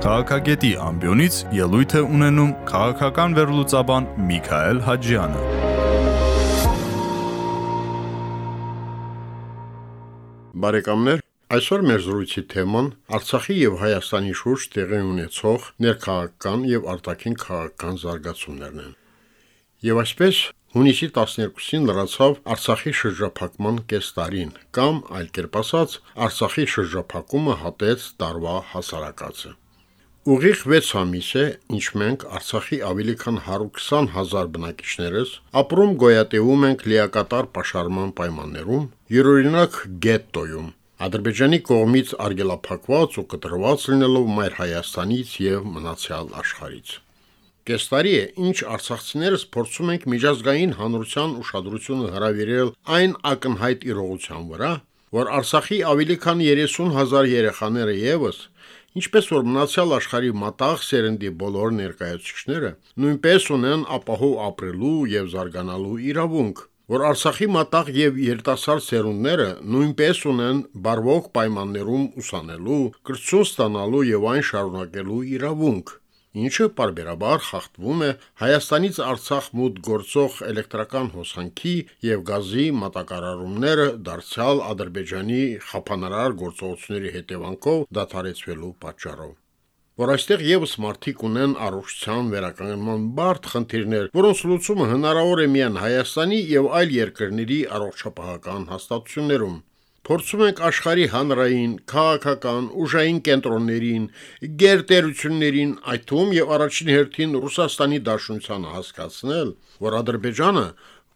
Քաղաքագետի ամբիոնից ելույթ է ունենում քաղաքական վերլուծաբան Միքայել Հաջյանը։ Բարեկամներ, այսօր մեր զրույցի թեման Արցախի եւ Հայաստանի շուրջ տեղի ունեցող ներքաղաքական եւ արտաքին քաղաքական զարգացումներն են։ Եվ այսպես Հունիսի 12-ին լրացավ Արցախի շրջափակման կես տարին, կամ այլ կերպ ասած, Արցախի շրջափակումը հատեց տարվա հասարակածը։ Ուղիղ 6 ամիս է, ինչ մենք Արցախի ավելի քան 120 հազար բնակիչներս ապրում գոյատևում ենք լիակատար պաշարման պայմաններում, յուրօրինակ գետտոյում, Ադրբեջանի կողմից արգելափակված ու կտրված լինելով Մայր Հայաստանից եւ մնացյալ աշխարից։ Կես տարի է, ինչ արցախցիներս փորձում ենք միջազգային հանրության ուշադրությունը հրավիրել այն ակնհայտ իրողության վրա, որ Արցախի ավելի քան 30.000 երեխաները եւս, ինչպես որ մնացյալ աշխարհի մտաղ սերնդի բոլոր ներկայացուցիչները, նույնպես ունեն ապահով ապրելու եւ զարգանալու իրավունք, որ Արցախի մտաղ եւ երիտասարդ սերունդները նույնպես ունեն բարվոք պայմաններում ուսանելու, կրթություն ստանալու եւ այն շարունակելու իրավունք ինչը parberabar խախտվում է Հայաստանից Արցախ մուտք գործող էլեկտրական հոսանքի եւ գազի մատակարարումները դարձյալ Ադրբեջանի խափանարար գործողությունների հետևանքով դադարեցվելու պատճառով որ այստեղ եւս մարդիկ ունեն առողջության վերականգնման բարդ խնդիրներ, որոնց լուծումը հնարավոր է միայն Հայաստանի եւ այլ երկրների առողջապահական հաստատություններում։ Փորձում ենք աշխարհի հանրային, քաղաքական, ուժային կենտրոններին, գերտերություններին, այդ թվում եւ առաջին հերթին Ռուսաստանի Դաշնությանը հասկացնել, որ Ադրբեջանը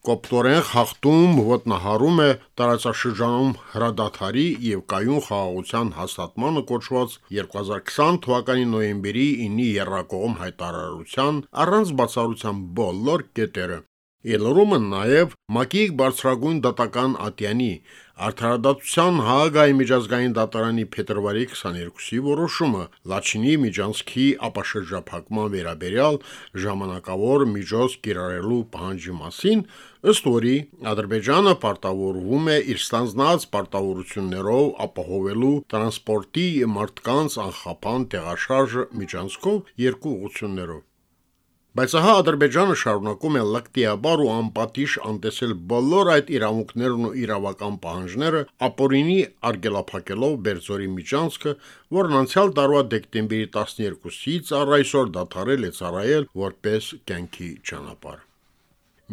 կոպտորեն խախտում ոտնահարում է տարածաշրջանում հրադադարի եւ կայուն խաղաղության հաստատմանը կոչված 2020 թվականի նոյեմբերի 9-ի երրակողմ հայտարարության առանց բացառության բոլոր կետերը Ելորումը նաև ՄԱԿ-ի բարձրագույն դատական ատյանի Արդարադատության Հաագայի միջազգային դատարանի փետրվարի 22-ի որոշումը Լաչինի միջանցքի ապաշրջափակման վերաբերյալ ժամանակավոր միջոց կիրառելու պահանջի մասին, ըստ որի Ադրբեջանը պարտավորվում է իր ստանձնած պարտավորություններով ապահովելու տրանսպորտի մարդկանց անխափան տեղաշարժը միջանցքով երկու ուղություններով Բայց ահա Ադրբեջանը շարունակում է լկտիաբար ու անպատիժ անտեսել բոլոր այդ իրավունքներն ու իրավական պահանջները, ապօրինի արգելափակելով Բերձորի միջանցքը, որն անցյալ տարվա դեկտեմբերի 12-ից առ այսօր դադարել է ծառայել որպես կյանքի ճանապարհ։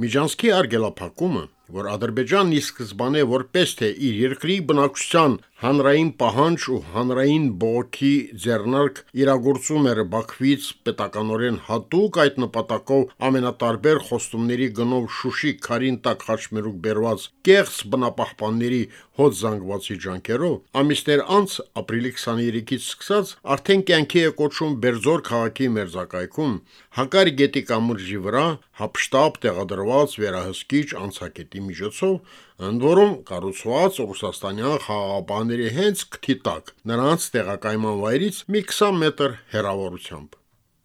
Միջանցքի արգելափակումը որ Ադրբեջանն ի սկզբանե որպես թե իր երկրի բնակչության հանրային պահանջ ու հանրային բողոքի ձեռնարկ իրագործում էր Բաքվից պետականորեն հատուկ այդ նպատակով ամենատարբեր խոստումների գնով Շուշի քարին տակ խաչմերուկ բերված կեղծ բնապահպանների հոտ զանգվածի ջանքերով ամիսներ անց ապրիլի 23-ից սկսած արդեն կյանքի է կոչում Բերձոր քաղաքի մերձակայքում Հակար գետի կամրջի վրա հապշտապ տեղադրված վերահսկիչ անցակետի միջոցով ընդ որում կառուցված ռուսաստանյան խաղաղապահների հենց քթի տակ, նրանց տեղակայման վայրից մի 20 մետր հեռավորությամբ։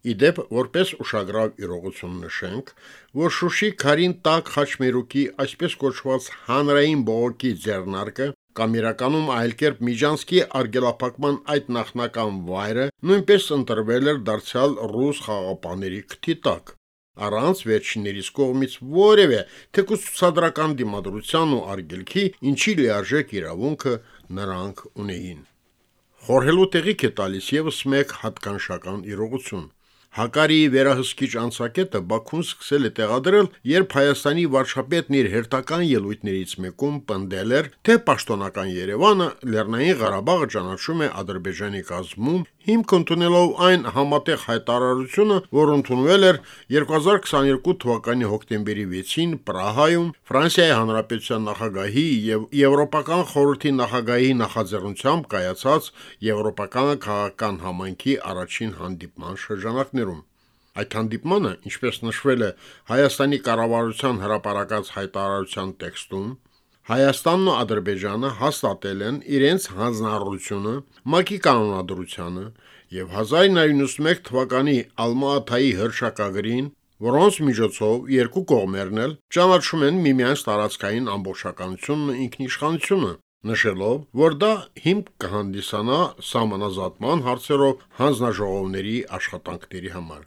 Իդեպ, որպես ուշագրավ իրողություն նշենք, որ Շուշի քարին տակ խաչմերուկի այսպես կոչված հանրային բողոքի ձեռնարկը կամ իրականում այլ կերպ Միջանսկի արգելափակման այդ նախնական վայրը նույնպես ընտրվել էր դարձյալ ռուս խաղապաների քթի տակ առանց վերջիններիս կողմից որևէ թեկուս ցուցադրական դիմադրության ու արգելքի, ինչի լիարժեք իրավունքը նրանք ունեին։ Խորհելու տեղիք է տալիս եւս մեկ հատկանշական իրողություն։ Հակարի վերահսկիչ անցակետը Բաքուն սկսել է տեղադրել, երբ Հայաստանի վարչապետն իր հերթական ելույթներից մեկում պնդել էր, թե պաշտոնական Երևանը Լեռնային Ղարաբաղը ճանաչում է Ադրբեջանի կազմում հիմք ընդունելով այն համատեղ հայտարարությունը, որ ընդունվել էր 2022 թվականի հոկտեմբերի 6-ին Պրահայում Ֆրանսիայի Հանրապետության նախագահի եւ Եվրոպական խորհրդի նախագահի նախաձեռնությամբ կայացած Եվրոպական քաղաքական համայնքի առաջին հանդիպման շրջանակներում։ Այդ հանդիպմանը, ինչպես նշվել է Հայաստանի կառավարության հրապարակած հայտարարության տեքստում, Հայաստանն ու Ադրբեջանը հաստատել են իրենց հանձնառությունը ՄԱԿ-ի կանոնադրությանը եւ 1991 թվականի Ալմա-Աթայի հրշակագրին, որոնց միջոցով երկու կողմերն էլ ճանաչում են միմյանց տարածքային ամբողջականությունն ու ինքնիշխանությունը, նշելով, որ դա հիմք կհանդիսանա համանազատման հարցերով հանձնաժողովների աշխատանքների համար։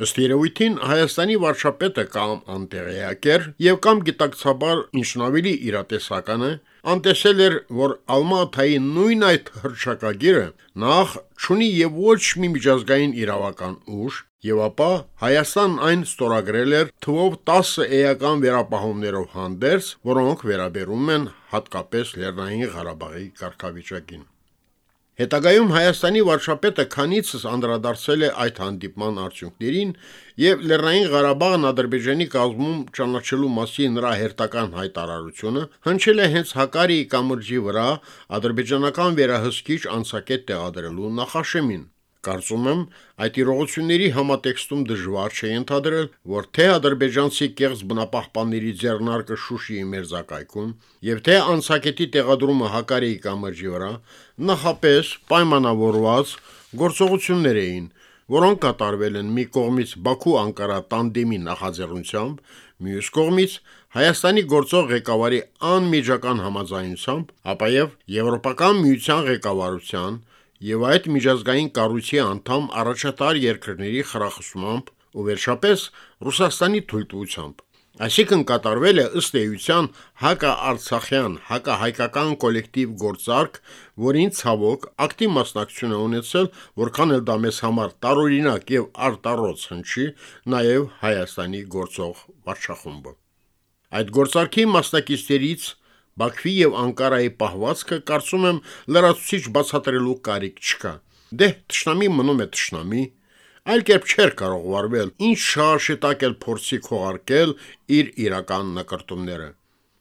Ըստ երևույթին Հայաստանի վարչապետը կամ անտեղյակ էր եւ կամ գիտակցաբար ինչնավելի իրատեսական է, անտեսել էր, որ Ալմաթայի նույն այդ հրճակագիրը նախ ճունի եւ ոչ մի միջազգային իրավական ուժ, եւ ապա Հայաստան այն ստորագրել էր թվով 10 էական վերապահումներով հանդերձ, որոնք վերաբերում են հատկապես Լեռնային Ղարաբաղի կարգավիճակին։ Հետագայում Հայաստանի վարչապետը քանիցս անդրադարձել է այդ հանդիպման արդյունքներին եւ Լեռնային Ղարաբաղն Ադրբեջանի կազմում ճանաչելու մասին նրա հերթական հայտարարությունը հնչել է հենց Հակարիի կամրջի վրա ադրբեջանական վերահսկիչ անցակետ տեղադրելու նախաշեմին։ Կարծում եմ, այդ իրողությունների համատեքստում դժվար չէ ընդհանրել, որ թե ադրբեջանցի կեղծ բնապահպանների ձեռնարկը Շուշիի մերձակայքում եւ թե անցակետի տեղադրումը Հակարիի կամրջի վրա նախապես պայմանավորված գործողություններ էին, որոնք կատարվել են մի կողմից Բաքու-Անկարա տանդեմի նախաձեռնությամբ, մյուս կողմից Հայաստանի գործող ղեկավարի անմիջական համաձայնությամբ, ապա եւ Եվրոպական միության ղեկավարության եւ այդ միջազգային կառույցի անդամ առաջատար երկրների խրախուսմամբ ու վերջապես Ռուսաստանի թույլտվությամբ։ Այսինքն կատարվել է ըստ էության հակա-արցախյան, հակա-հայկական կոլեկտիվ գործարք, որին ցավոք ակտիվ մասնակցություն է ունեցել, որքան էլ դա մեզ համար տարօրինակ եւ արտառոց հնչի, նաեւ Հայաստանի գործող վարչախումբը։ Այդ գործարքի մասնակիցներից Բաքվի եւ Անկարայի պահվածքը կարծում եմ լրացուցիչ բացատրելու կարիք չկա։ Դե ճշնամի մնում է ճշնամի, այլ կերպ չէր կարող վարվել, ինչ շարշետակել փորձի քողարկել իր իրական նկարտումները։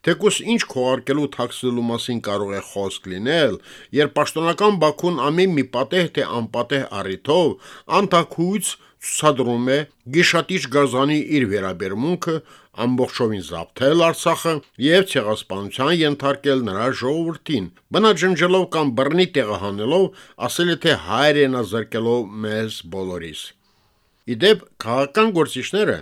Թեկուս ինչ քողարկելու թաքցելու մասին կարող է խոսք լինել, երբ պաշտոնական Բաքուն ամեն մի պատեհ թե անպատեհ առիթով անտակույց ցուցադրում է գիշատիչ գազանի իր վերաբերմունքը ամբողջովին զապթել Արցախը եւ ցեղասպանության ենթարկել նրա ժողովրդին, բնաջնջելով կամ բռնի տեղահանելով, ասել է թե հայրենազրկելով մեզ բոլորիս։ Իդեպ քաղաքական գործիչները,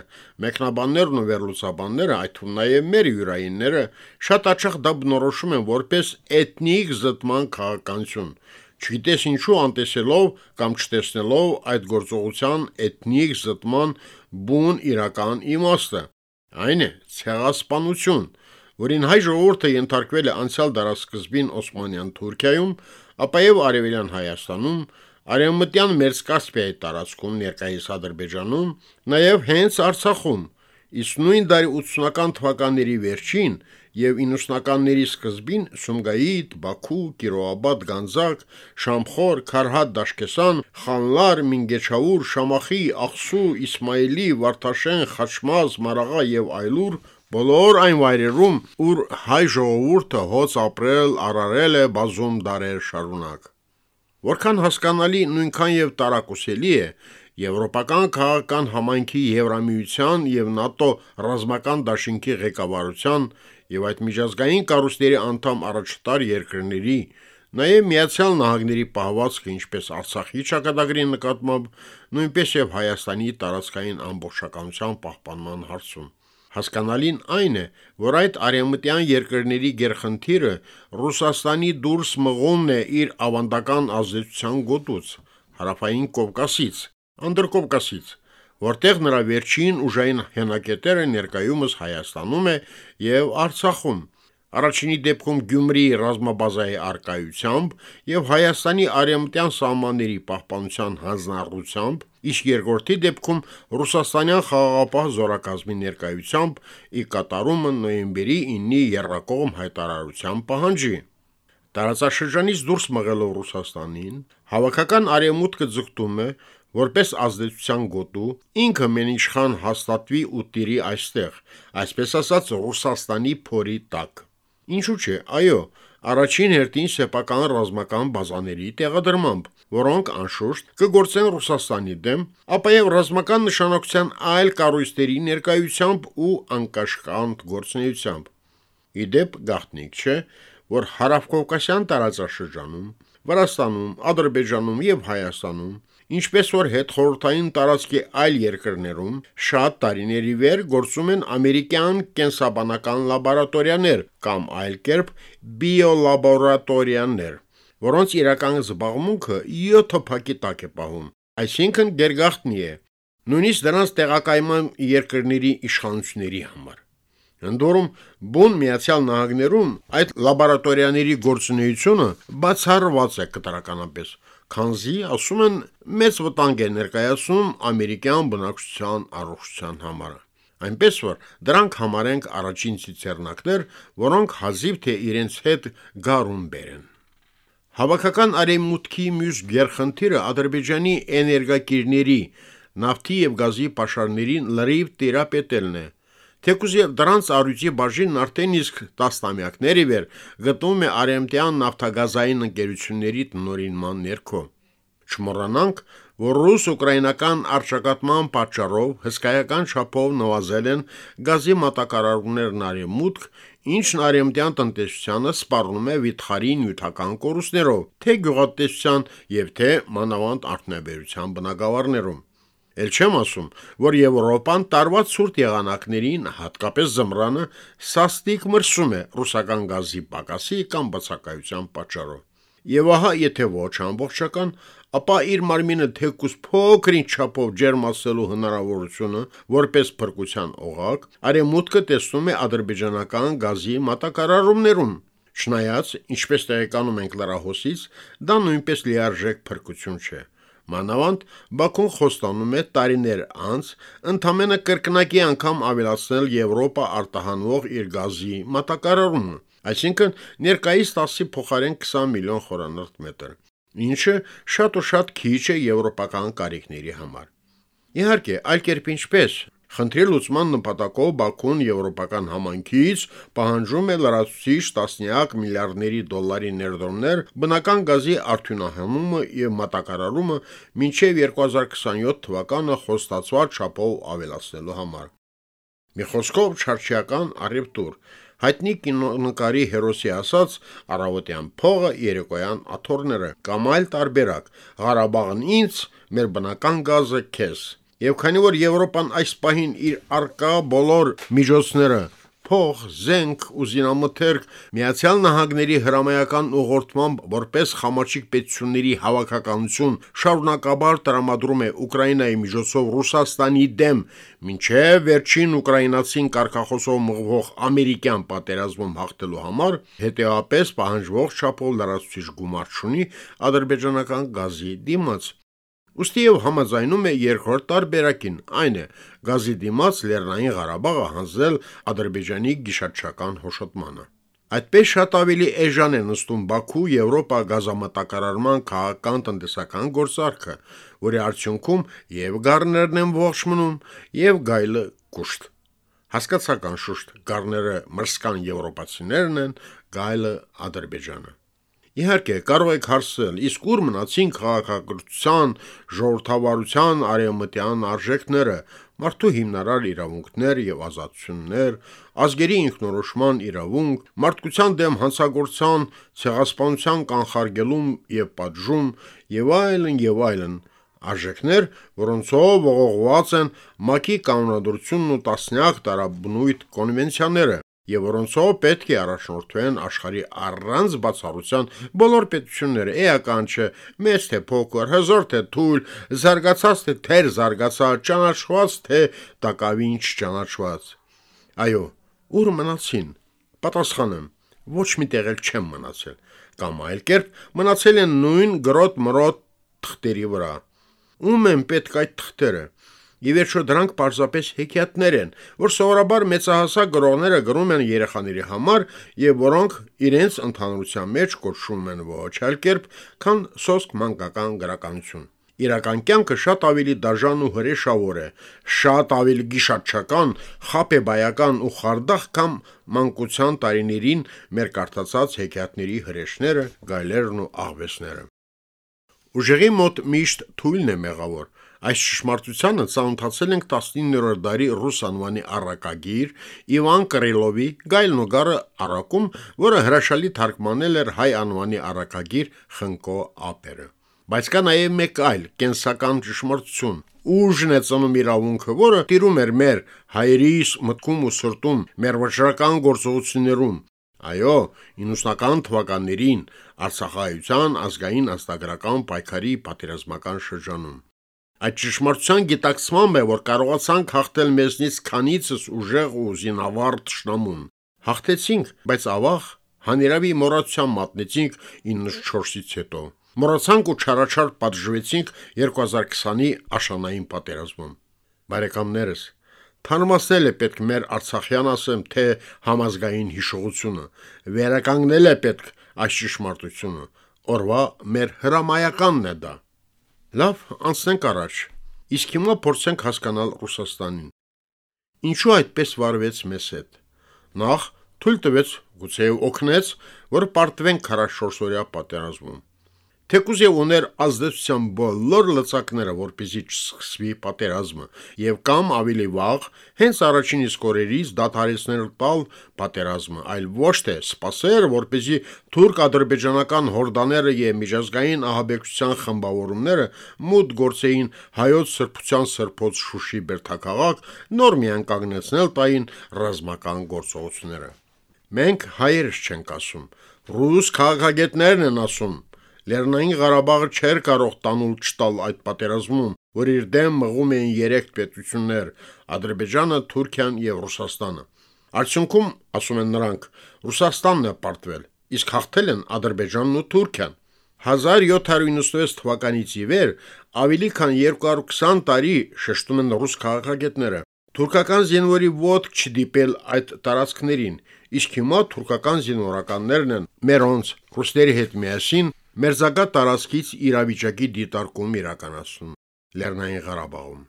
մեկնաբաններն ու վերլուծաբանները, այդ թվում նաև մեր յուրայինները, շատ աչախ դա բնորոշում են որպես էթնիկ զտման քաղաքականություն, չգիտես ինչու անտեսելով կամ չտեսնելով այդ գործողության էթնիկ զտման բուն իրական իմաստը։ Այն է ցեղասպանություն, որին հայ ժողովուրդը ենթարկվել է անցյալ դարաշրջին Օսմանյան Թուրքիայում, ապա եւ Արևելյան Հայաստանում, Արևմտյան Մերձկասպիայի տարածքում ներկայիս Ադրբեջանում, նաեւ հենց Արցախում, իսկ նույն դարի 80-ական թվականների վերջին եւ 90-ականների սկզբին Սումգայիթ, Բաքու, Կիրոաբադ, Գանձակ, Շամխոր, Քարհատ, Դաշկեսան, Խանլար, Մինգեչաուր, Շամախի, Աղսու, Իսմայելի, Վարդաշեն, Խաչմազ, Մարաղա եւ այլուր Բոլոր այն վայրերում, ուր հայ ժողովուրդը հոց ապրել, արարել է բազում դարեր շարունակ։ Որքան հասկանալի, նույնքան եւ տարակուսելի է Եվրոպական քաղաքական համայնքի Եվրամիության եւ ՆԱՏՕ ռազմական դաշինքի ղեկավարության եւ այդ միջազգային կառույցների անդամ առաջատար երկրների, նաեւ Միացյալ Նահանգների պահվածքը ինչպես Արցախի ճակատագրի նկատմամբ, նույնպես եւ Հայաստանի տարածքային ամբողջականության պահպանման հարցում։ Հասկանալին այն է, որ այդ արևմտյան երկրների գերխնդիրը Ռուսաստանի դուրս մղումն է իր ավանդական ազդեցության գոտուց, հարավային Կովկասից, Անդրկովկասից, որտեղ նրա վերջին ուժային հենակետերը ներկայումս Հայաստանում է եւ Արցախում, Առաջինի դեպքում Գյումրիի ռազմաբազայի արկայությամբ եւ Հայաստանի արեմտյան սահմանների պահպանության հանձնառությամբ, իսկ երկրորդի դեպքում ռուսաստանյան խաղաղապահ զորակազմի ներկայությամբ ի կատարումը նոյեմբերի 9-ի երրակողմ հայտարարության պահանջի։ Տարածաշրջանից դուրս մղելով Ռուսաստանին, հավաքական արեմուտքը ձգտում է, որպես ազդեցության գոտու ինքը մենիշխան հաստատվի ու տիրի այստեղ, այսպես ասած Ռուսաստանի փորի տակ։ Ինչու՞ չէ, այո, առաջին հերթին սեփական ռազմական բազաների տեղադրմամբ, որոնք անշուշտ կգործեն Ռուսաստանի դեմ, ապա եւ ռազմական նշանակության այլ կառույցների ներկայությամբ ու անկաշկանդ գործունեությամբ։ Իդեպ գաղտնիք չէ, որ հարավկովկասյան տարածաշրջանում Վրաստանում, Ադրբեջանում եւ Հայաստանում ինչպես որ հետ խորհրդային տարածքի այլ երկրներում շատ տարիների վեր գործում են ամերիկյան կենսաբանական լաբորատորիաներ կամ այլ կերպ բիոլաբորատորիաներ, որոնց իրական զբաղմունքը 7 փակի տակ է պահում, այսինքն դերգախտնի է, նույնիսկ դրանց տեղակայման երկրների իշխանությունների համար։ Ընդորում բուն Միացյալ Նահանգներում այդ լաբորատորիաների գործունեությունը բացառված է կտրականապես, քանզի ասում են մեծ վտանգ է ներկայացնում ամերիկյան բնակչության առողջության համար։ Այնպես որ դրանք համարենք առաջին ցիցեռնակներ, որոնք հազիվ թե իրենց հետ գարուն բերեն։ Հավաքական արեմուտքի մյուս գերխնդիրը Ադրբեջանի էներգակիրների, նավթի եւ գազի պաշարներին լրիվ տիրապետելն է։ Թեկուզ եւ դրանց առյուծի բաժինն արդեն իսկ տասնամյակների վեր գտնվում է արեմտյան նավթագազային ընկերությունների տնօրինման ներքո։ Չմոռանանք, որ ռուս-ուկրաինական արճակատման պատճառով հսկայական չափով նվազել են գազի մատակարարումներն արևմուտք, ինչն արևմտյան տնտեսությանը սպառնում է վիթխարի նյութական կորուստներով, թե գյուղատնտեսության եւ թե մանավանդ արտոնաբերության բնագավառներում։ Էլ չեմ ասում, որ Եվրոպան տարվա ցուրտ եղանակներին, հատկապես զմրանը, սաստիկ մրսում է ռուսական գազի պակասի կամ բացակայության պատճառով։ Եվ ահա, եթե ոչ ամբողջական, ապա իր մարմինը թեկուս փոքրինչ չափով ջերմացելու հնարավորությունը որպես փրկության օղակ, արեմուտքը տեսնում է ադրբեջանական գազի մատակարարումներում։ Չնայած, ինչպես տեղեկանում ենք լրահոսից, դա նույնպես լիարժեք փրկություն չէ։ Մանավանդ Բաքուն խոստանում է տարիներ անց ընդամենը կրկնակի անգամ ավելացնել Եվրոպա արտահանող իր գազի մատակարարումը, այսինքն ներկայիս 10-ի փոխարեն 20 միլիոն խորանարդ մետր ինչը շատ ու շատ քիչ է եվրոպական կարիքների համար։ Իհարկե, այլ կերպ ինչպես Խնդրի լուծման նպատակով Բաքուն եվրոպական համանքից պահանջում է լրացուցիչ տասնյակ միլիարդների դոլարի ներդրումներ բնական գազի արդյունահանումը եւ մատակարարումը մինչեւ 2027 թվականը խոստացված չափով ավելացնելու համար։ Մի խոսքով չարչիական առևտուր, հայտնի կինոնկարի հերոսի ասած առավոտյան փողը երեկոյան աթորները կամ այլ տարբերակ Ղարաբաղն ինձ մեր բնական գազը քեզ Եվ քանի որ Եվրոպան այս պահին իր արկա բոլոր միջոցները փող, զենք ու զինամթերք Միացյալ Նահանգների հրամայական ուղղորդմամբ որպես խամաչիկ պետությունների հավաքականություն շարունակաբար տրամադրում է Ուկրաինայի միջոցով Ռուսաստանի դեմ, ինչև վերջին ուկրաինացին կարկախոսով մղվող ամերիկյան պատերազմում հաղթելու համար, հետեւապես պահանջվող չափով լրացուցիչ գումար չունի ադրբեջանական գազի դիմաց Ոստի եւ համաձայնում է երկրորդ տարբերակին, այն է գազի դիմաց Լեռնային Ղարաբաղը հանձնել Ադրբեջանի գիշատչական հոշոտմանը։ Այդպես շատ ավելի էժան է նստում Բաքու Եվրոպա գազամատակարարման քաղաքական տնտեսական գործարքը, որի արդյունքում եւ գառներն են ողջ մնում, եւ գայլը կուշտ։ Հասկացական շուշտ գառները մրսկան եվրոպացիներն են, գայլը Ադրբեջանը։ Իհարկե, կարող եք հարցնել, իսկ ուր մնացին քաղաքակրթության, ժողովրդավարության արևմտյան արժեքները, մարդու հիմնարար իրավունքներ եւ ազատություններ, ազգերի ինքնորոշման իրավունք, մարդկության դեմ հանցագործության, ցեղասպանության կանխարգելում եւ պատժում եւ այլն եւ այլն արժեքներ, որոնցով ողողված են ՄԱԿ-ի կանոնադրությունն ու տասնյակ տարաբնույթ կոնվենցիաները, եւ որոնցով պետք է առաջնորդվեն աշխարհի առանց բացառության բոլոր պետությունները, էական չէ, մեծ թե փոքր, հզոր թե թույլ, զարգացած թե թեր զարգացած, ճանաչված թե տակավին չճանաչված։ Այո, ուր մնացին։ Պատասխանեմ, ոչ մի տեղ էլ չեմ մնացել, կամ այլ կերպ մնացել են նույն գրոտ մրոտ թղթերի վրա։ Ում են պետք այդ թղթերը։ Ի վերջո դրանք պարզապես հեքիաթներ են, որ սովորաբար մեծահասակ գրողները գրում են երեխաների համար եւ որոնք իրենց ընդհանրության մեջ կոչվում են ոչ այլ կերպ, քան սոսկ մանկական գրականություն։ Իրական կյանքը շատ ավելի դաժան ու հրեշավոր է, շատ ավելի գիշատչական, խապեբայական ու խարդախ կամ մանկության տարիներին մեր կարդացած հեքիաթների հրեշները, գայլերն ու աղվեսները։ Ուժեղի մոտ միշտ թույլն է մեղավոր, Այս ճշմարտությանը ծանոթացել ենք 19-րդ դարի ռուս անվանի առակագիր Իվան Կրիլովի Գայլն ու գարը առակում, որը հրաշալի թարգմանել էր հայ անվանի առակագիր Խնկո Ապերը։ Բայց կա նաև մեկ այլ կենսական ճշմարտություն, ուժն է ծնում իրավունքը, որը տիրում էր մեր հայրիս մտքում ու սրտում, մեր վճռական գործողություններում։ Այո, 90-ական թվականներին Արցախայցյան ազգային աստագրական պայքարի պատերազմական շրջանում Այդ ճշմարտության գիտակցմամբ է, որ կարողացանք հաղթել մեզնից քանիցս ուժեղ ու զինավառ ճշնամուն։ Հաղթեցինք, բայց ավաղ հանիրավի մոռացության մատնեցինք 94-ից հետո։ Մոռացանք ու չարաչար պատժվեցինք 2020-ի աշանային պատերազմում։ Բարեկամներս, Թանումասնել է պետք մեր Արցախյան ասեմ, թե համազգային հիշողությունը, վերականգնել է պետք այս ճշմարտությունը։ Օրվա մեր հրամայականն է դա։ Լավ, անցնենք առաջ։ Իսկ հիմա փորձենք հասկանալ Ռուսաստանին։ Ինչու այդպես վարվեց մեզ հետ։ Նախ թույլ տվեց, գուցե օգնեց, որ պարտվենք 44 օրյա պատերազմում։ Թեկուզ եւ ուներ ազդեցության բոլոր լծակները, որպեսզի չսկսվի պատերազմը, եւ կամ ավելի վաղ, հենց առաջին իսկ օրերից դադարեցնել տալ պատերազմը, այլ ոչ թե սпасեր, որպեսզի թուրք-ադրբեջանական հորդաները եւ միջազգային ահաբեկչության խմբավորումները մուտ գործեին հայոց սրբության սրբոց Շուշի բերթակաղակ նոր միան կանգնեցնել տային ռազմական գործողությունները։ Մենք հայերս չենք ասում, ռուս քաղաքագետներն են ասում Լեռնային Ղարաբաղը չէր կարող տանուլ չտալ այդ պատերազմում, որ իր դեմ մղում էին երեք պետություններ՝ Ադրբեջանը, Թուրքիան եւ Ռուսաստանը։ Արդյունքում, ասում են նրանք, Ռուսաստանն է պարտվել, իսկ հաղթել են Ադրբեջանն ու Թուրքիան։ 1796 թվականից ի վեր ավելի քան 220 տարի շեշտում են ռուս քաղաքագետները։ Թուրքական զինվորի ոտք չդիպել այդ տարածքներին, իսկ հիմա թուրքական զինվորականներն են մերոնց ռուսների հետ միասին մերձակա տարածքից իրավիճակի դիտարկում իրականացնում Լեռնային Ղարաբաղում։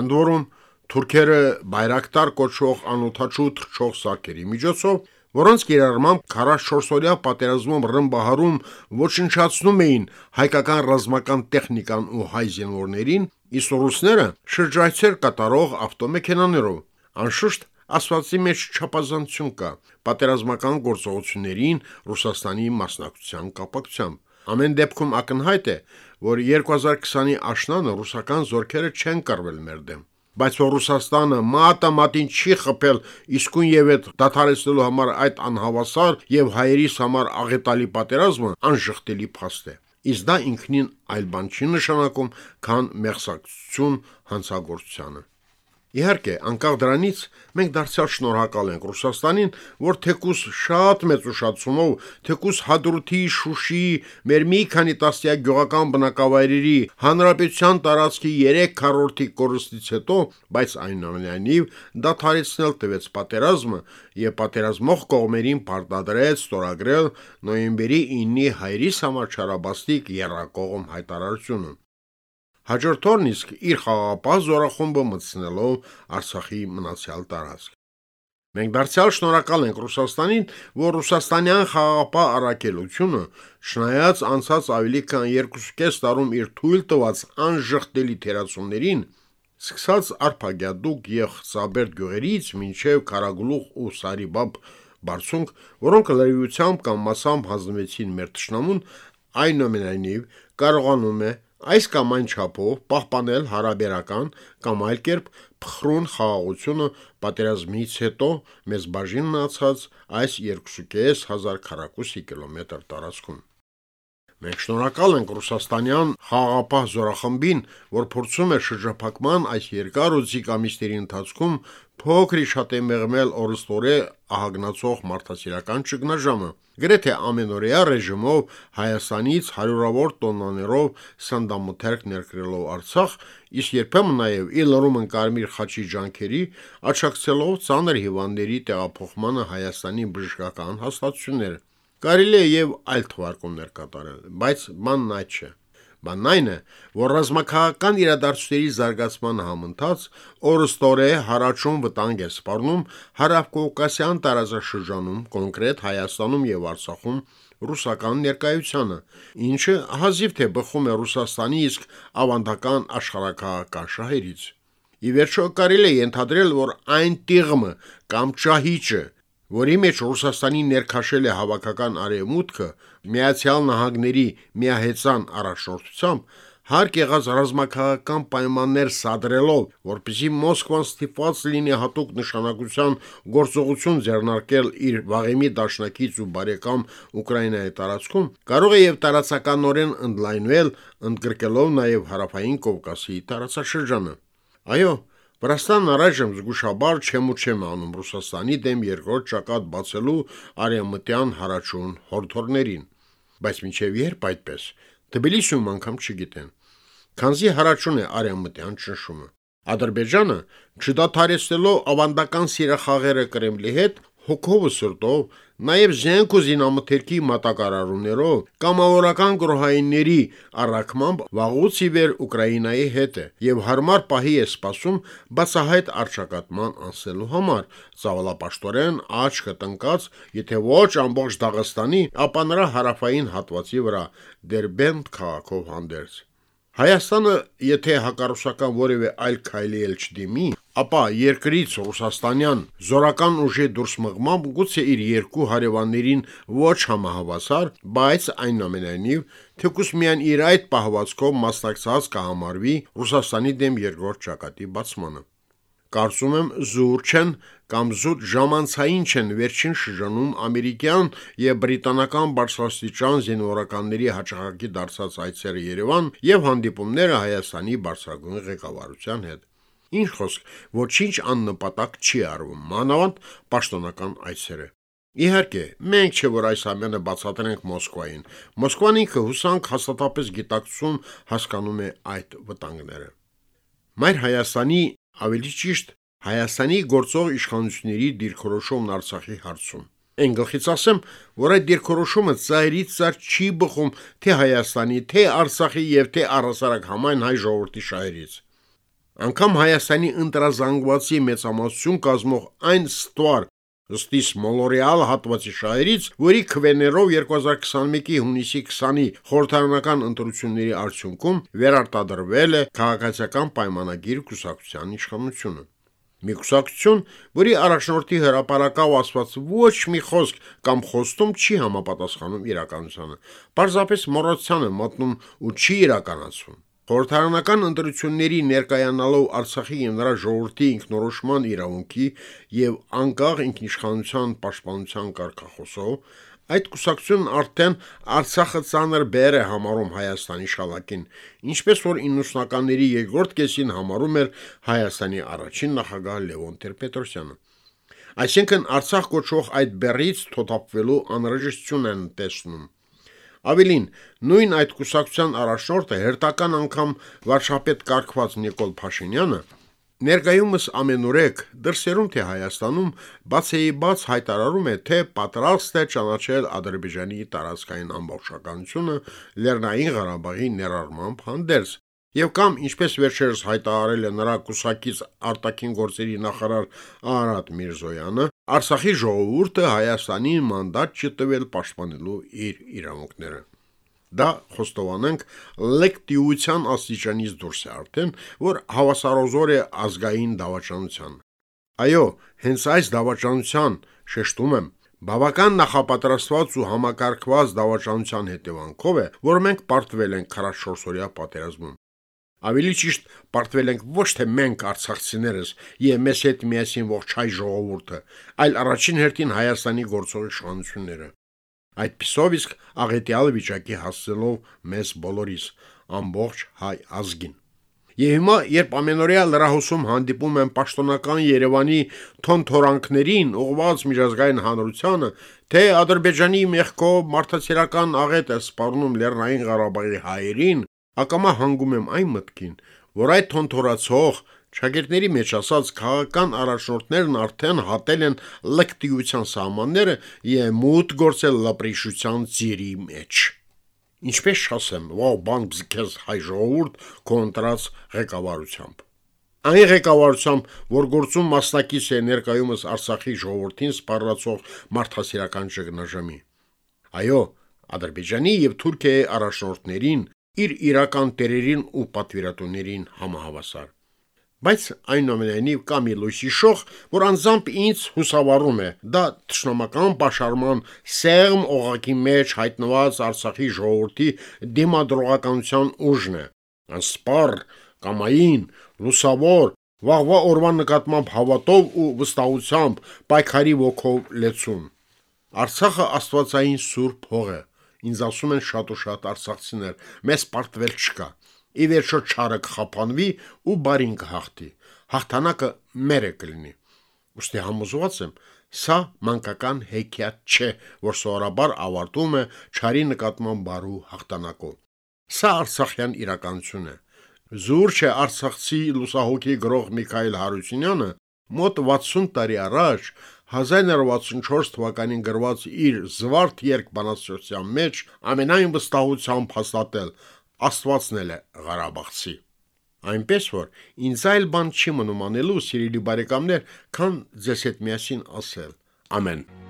Ընդ որում թուրքերը բայրակտար կոչվող անօթաչու թռչող սարքերի միջոցով, որոնց կիրառմամբ 44-օրյա պատերազմում ռմբահարում ոչնչացնում էին հայկական ռազմական տեխնիկան ու հայ զինվորներին, իսկ ռուսները շրջայցեր կատարող ավտոմեքենաներով։ Անշուշտ ասվածի մեջ չափազանցություն կա պատերազմական գործողություններին Ռուսաստանի մասնակցության կապակցությամբ։ Ամեն դեպքում ակնհայտ է, որ 2020-ի աշնանը ռուսական զորքերը չեն կռվել մեր դեմ բայց որ Ռուսաստանը մատը մատին չի խփել իսկույն եւ այդ դադարեցնելու համար այդ անհավասար եւ հայերիս համար աղետալի պատերազմը անժխտելի փաստ է։ Իսկ դա ինքնին այլ բան չի նշանակում, քան մեղսակցություն հանցագործությանը։ Իհարկե, անկախ դրանից մենք դարձյալ շնորհակալ ենք Ռուսաստանին, որ թեկուս շատ մեծ ուշացումով, թեկուս Հադրութի, Շուշիի, մեր մի քանի տասնյակ գյուղական բնակավայրերի հանրապետության տարածքի 3/4-ի կորստից հետո, բայց այնուամենայնիվ դադարեցնել տվեց պատերազմը եւ պատերազմող կողմերին պարտադրեց ստորագրել նոյեմբերի 9-ի հայրիս համար չարաբաստիկ երրակողմ հայտարարությունը։ Հաջորդ օրն իսկ իր խաղապահ զորախումբը մտցնելով Արցախի մնացյալ տարածք։ Մենք դարձյալ շնորհակալ ենք Ռուսաստանին, որ ռուսաստանյան խաղապահ առաքելությունը, շնայած անցած ավելի քան 2.5 տարում իր թույլ տված անժխտելի թերացումներին, սկսած Արփագյադուկ եւ Սաբերտ գյուղերից մինչև Կարագլուխ ու Սարիբաբ բարձունք, որոնք լրիվությամբ կամ massամբ հանձնվեցին մեր ճշնամուն, այնուամենայնիվ կարողանում է այս կամ այն չափով պահպանել հարաբերական կամ այլ կերպ փխրուն խաղաղությունը պատերազմից հետո մեզ բաժին մնացած այս 2.500 քառակուսի կիլոմետր տարածքում։ Մենք շնորհակալ ենք ռուսաստանյան խաղաղապահ զորախմբին, որ փորձում է շրջափակման այս երկար ու ցիկ ամիսների ընթացքում փոքրի շատ է մեղմել օրստորե ահագնացող մարդասիրական ճգնաժամը։ Գրեթե ամենօրյա ռեժիմով Հայաստանից հարյուրավոր տոննաներով սանդամթերք ներկրելով Արցախ, իսկ երբեմն նաև իլրում են կարմիր խաչի ջանքերի, աչակցելով ցաներ հիվանդների տեղափոխմանը Հայաստանի բժշկական հաստատությունները։ Կարելի է եւ այլ թվարկումներ կատարել, բայց բանն այդ չէ։ Բանն այն է, որ ռազմաքաղաքական իրադարձությունների զարգացման համընթաց օրստորե հարաճուն վտանգ է սպառնում հարավկովկասյան տարածաշրջանում, կոնկրետ Հայաստանում եւ Արցախում ռուսական ներկայությանը, ինչը հազիվ թե բխում է Ռուսաստանի իսկ ավանդական աշխարհակահական շահերից։ Ի վերջո կարելի է ենթադրել, որ այն տիղմը կամ ճահիճը, որի մեջ Ռուսաստանի ներքաշել է հավաքական արևմուտքը, Միացյալ Նահանգների միահեծան առաջնորդությամբ հարկ եղած ռազմաքաղաքական պայմաններ սադրելով, որպեսզի Մոսկվան ստիպված լինի հատուկ նշանակության գործողություն ձեռնարկել իր վաղեմի դաշնակից ու բարեկամ Ուկրաինայի տարածքում, կարող է եւ տարածականորեն ընդլայնվել, ընդգրկելով նաեւ հարավային Կովկասի տարածաշրջանը։ Այո, Վրաստանն առայժմ զգուշաբար չեմ ու չեմ անում Ռուսաստանի դեմ երկրորդ ճակատ բացելու արևմտյան հարաճուն հորդորներին, բայց մինչև երբ այդպես Թբիլիսիում անգամ չգիտեն։ Քանզի հարաճուն է արևմտյան ճնշումը։ Ադրբեջանը չդադարեցնելով ավանդական սիրախաղերը Կրեմլի հետ, հոգով ու սրտով, նաև զենք ու զինամթերքի մատակարարումներով, կամավորական գրոհայինների առաքմամբ վաղուց ի վեր Ուկրաինայի հետ է եւ հարմար պահի է սպասում բացահայտ արճակատման անցնելու համար, ցավալապաշտորեն աչքը տնկած, եթե ոչ ամբողջ Դաղստանի, ապա նրա հարավային հատվածի վրա Դերբենտ քաղաքով հանդերձ։ Հայաստանը, եթե հակառուսական որևէ այլ քայլի էլ չդիմի, ապա երկրից ռուսաստանյան զորական ուժի դուրս մղմամբ գուցե իր երկու հարևաններին ոչ համահավասար, բայց այնուամենայնիվ թեկուս միայն իր այդ պահվածքով մասնակցած կհամարվի Ռուսաստանի դեմ երկրորդ ճակատի բացմանը։ Կարծում եմ զուր չեն կամ զուտ ժամանցային չեն վերջին շրջանում ամերիկյան եւ բրիտանական բարձրաստիճան զինվորականների հաջողակի դարձած այցերը Երևան եւ հանդիպումները Հայաստանի բարձրագույն ղեկավարության հետ։ Ինչ խոսք, ոչինչ աննպատակ չի արվում, մանավանդ պաշտոնական այցերը։ Իհարկե, մենք չէ որ այս ամենը բացատրենք Մոսկվային։ Մոսկվան ինքը հուսանք հաստատապես գիտակցում հասկանում է այդ վտանգները։ Մայր Հայաստանի ավելի ճիշտ Հայաստանի գործող իշխանությունների դիրքորոշումն Արցախի հարցում։ Այն գլխից ասեմ, որ այդ դիրքորոշումը ծայրից ծար չի բխում թե Հայաստանի, թե Արցախի եւ թե առասարակ համայն հայ ժողովրդի շահերից։ Անկամ Հայաստանի ընտրազանգվածի մեծամասնություն կազմող այն ստվար ըստիս մոլորիալ հատվածի շահերից, որի քվեներով 2021-ի հունիսի 20-ի խորհրդարանական ընտրությունների արդյունքում վերարտադրվել է քաղաքացիական պայմանագիր կուսակցության իշխանությունը։ Մի կուսակցություն, որի առաջնորդի հրապարակավ ասված ոչ մի խոսք կամ խոստում չի համապատասխանում իրականությանը, պարզապես մոռացան է մտնում ու չի իրականացվում։ Խորհրդարանական ընտրությունների ներկայանալով Արցախի եւ նրա ժողովրդի ինքնորոշման իրավունքի եւ անկախ ինքնիշխանության պաշտպանության կարգախոսով Այդ կուսակցությունն արդեն Արցախը ցաներ բեր է համարում Հայաստանի շալակին, ինչպես որ 90-ականների երկրորդ կեսին համարում էր Հայաստանի առաջին նախագահ Լևոն Տեր-Պետրոսյանը։ Այսինքն Արցախ կոչվող այդ բերից թոթափվելու անհրաժեշտություն են տեսնում։ Ավելին, նույն այդ կուսակցության առաջնորդը հերթական անգամ վարշապետ կարգված Նիկոլ Փաշինյանը Ներկայումս ամենուրեք դրսերում թե Հայաստանում բացեի բաց հայտարարում է, թե պատրաստ է ճանաչել Ադրբեջանի տարածքային ամբողջականությունը Լեռնային Ղարաբաղի ներառմամբ հանդերձ, եւ կամ ինչպես վերջերս հայտարարել է նրա կուսակից արտաքին գործերի նախարար Արարատ Միրզոյանը, Արցախի ժողովուրդը Հայաստանին մանդատ չտվել պաշտպանելու իր իրավունքները։ Դա խոստովանենք լեկտիության աստիճանից դուրս է արդեն, որ հավասարոզոր է ազգային դավաճանության։ Այո, հենց այս դավաճանության, շեշտում եմ, բավական նախապատրաստված ու համակարգված դավաճանության հետևանքով է, որ մենք պարտվել ենք 44-օրյա պատերազմում։ Ավելի ճիշտ պարտվել ենք ոչ թե մենք արցախցիներս եւ մեզ հետ միասին ողջ հայ ժողովուրդը, այլ առաջին հերթին Հայաստանի գործող իշխանությունները։ Այդպիսով իսկ աղետյալ վիճակի հասցելով մեզ բոլորիս ամբողջ հայ ազգին։ Եվ հիմա, երբ ամենօրյա լրահոսում հանդիպում են պաշտոնական Երևանի թոնթորանքներին ուղված միջազգային հանրությանը, թե Ադրբեջանի մեղքով մարդասիրական աղետ է սպառնում Լեռնային Ղարաբաղի հայերին, ակամա հանգում եմ այն մտքին, որ այդ թոնթորացող Շագերտների մեջ ասած քաղաքական առաջնորդներն արդեն հատել են լկտիության սահմանները եւ մուտ գործել լապրիշության ծիրի մեջ։ Ինչպես շասեմ, վау բան բզկես հայ ժողովուրդ կոնտրած ղեկավարությամբ։ Այն ղեկավարությամբ, որ գործում մասնակից է ներկայումս Արցախի ժողովրդին սպառացող մարդասիրական ճգնաժամի։ Այո, Ադրբեջանի եւ Թուրքիայի առաջնորդներին, իր իրական տերերին ու պատվիրատուներին համահավասար։ Բայց այնուամենայնիվ կա մի լույսի շող, որ անձամբ ինձ հուսավառում է։ Դա ճշնամական պաշարման սեղմ օղակի մեջ հայտնված Արցախի ժողովրդի դիմադրողականության ուժն է։ Անսպար, կամային, լուսավոր, վաղվա օրվա նկատմամբ հավատով ու վստահությամբ պայքարի ոգով լեցուն։ Արցախը Աստվածային սուրբ հող է։ Ինձ ասում են շատ ու շատ արցախցիներ, մեզ պարտվել չկա։ Ի վերջո չարը կխափանվի ու բարին կհաղթի։ Հաղթանակը մեր է կլինի։ Ոստի համոզված եմ, սա մանկական հեքիաթ չէ, որ սովորաբար ավարտում է չարի նկատմամբ բարու հաղթանակով։ Սա Արցախյան իրականություն է։ Զուրջ է Արցախցի լուսահոգի գրող Միքայել Հարությունյանը մոտ 60 տարի առաջ 1964 թվականին գրված իր զվարթ երկ բանաստեղծության մեջ ամենայն վստահությամբ հաստատել Աստվածն էլ է Ղարաբաղցի։ Այնպես որ ինձ այլ բան չի մնում անելու, սիրելի բարեկամներ, քան ձեզ հետ միասին ասել. ամեն։